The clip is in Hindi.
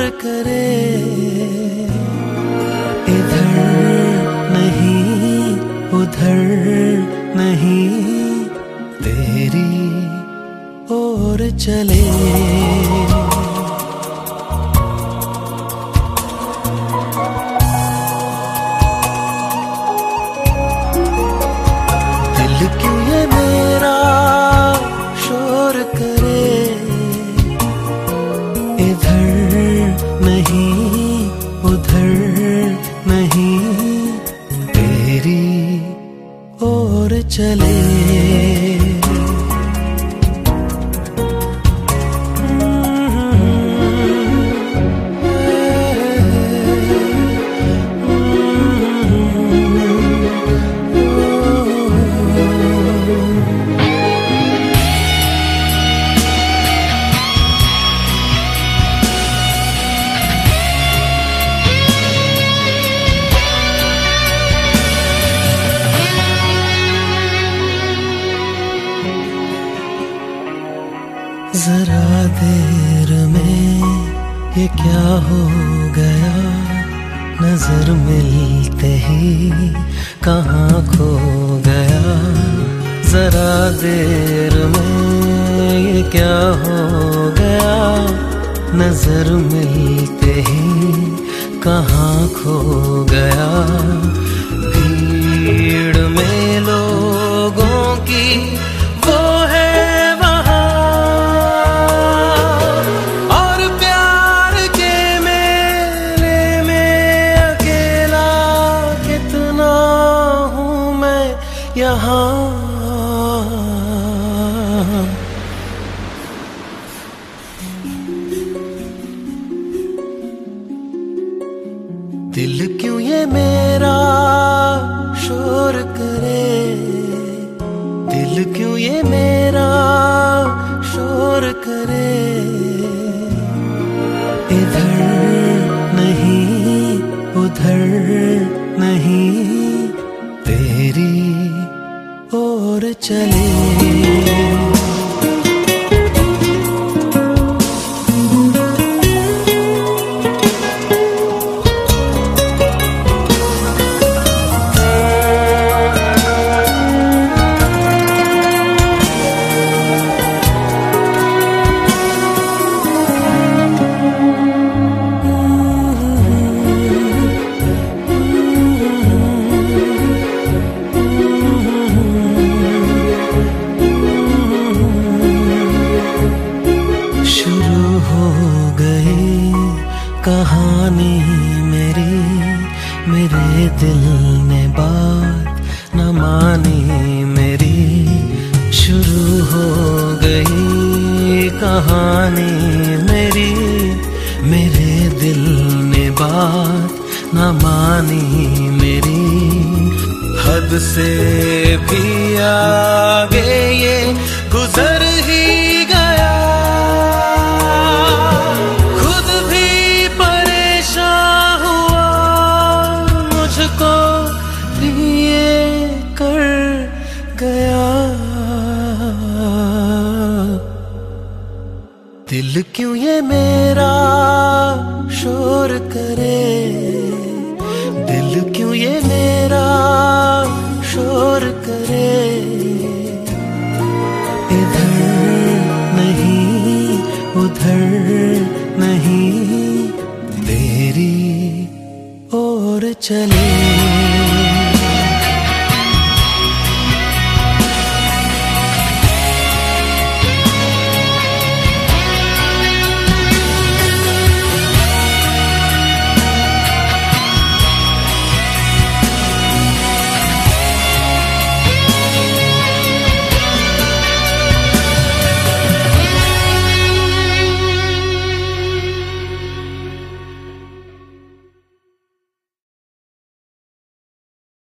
करे। इधर नहीं उधर नहीं तेरी और चले। तेरी ओर चले। ये क्या हो गया? नज़र मिलते ही कहाँ खो गया? जरा देर में ये क्या हो गया? नज़र मिलते ही कहाँ खो गया? भीड़ में लोगों की यहाँ दिल क्यों ये मेरा शोर करे? दिल क्यों ये मेरा शोर करे? चले कहानी मेरी, मेरे दिल ने बात न मानी मेरी। शुरू हो गई कहानी मेरी, मेरे दिल ने बात न मानी मेरी। हद से भी आगे दिल क्यों ये मेरा शोर करे? दिल क्यों ये मेरा शोर करे? इधर नहीं, उधर नहीं, तेरी ओर चले।